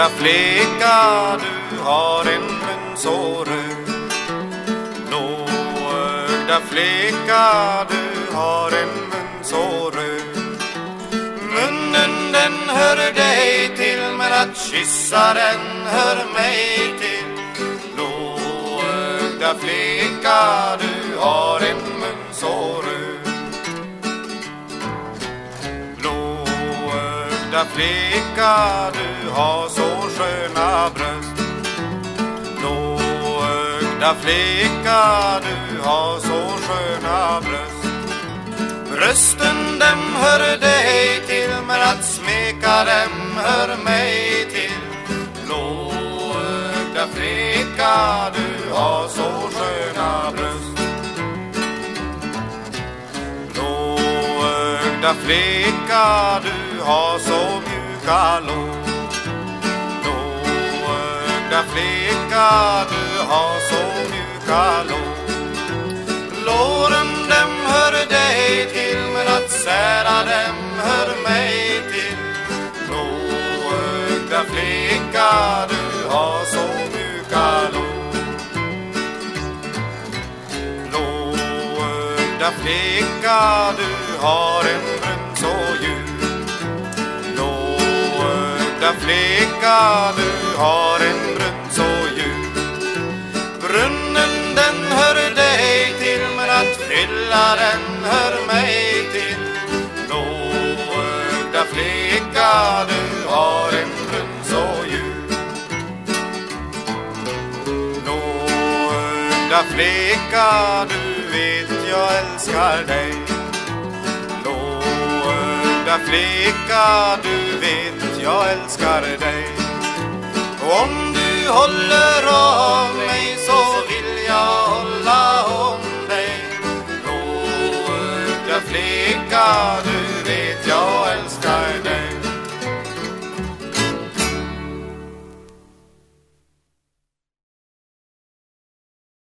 Blåögda flicka, du har en mun så röd Blåögda flicka, du har en mun så röd Munnen den hör dig till men att kyssa den hör mig till. Blåögda flicka, du har en mun så röd Blåögda flicka, du har så sköna bröst. Blåögda flicka, du har så sköna bröst. Brösten dem hör dig till men att smeka dem hör mig till. Blåögda flicka, du har så sköna bröst. Blåögda flicka, du har så mjuka lår. Blåögda flicka, du har så mjuka lår. Låren dem hör dig till men att sära dem hör mig till. Blåögda flicka, du har så mjuka lår. Blåögda flicka, du har en Blåögda flicka, du har en brunn så djup. Brunnen den hör dig till men att fylla den hör mig till. Blåögda flicka, du har en brunn så djup. Blåögda flicka, du vet jag älskar dig. Blåögda flicka, du vet jag älskar dig. Och Om du håller av mig så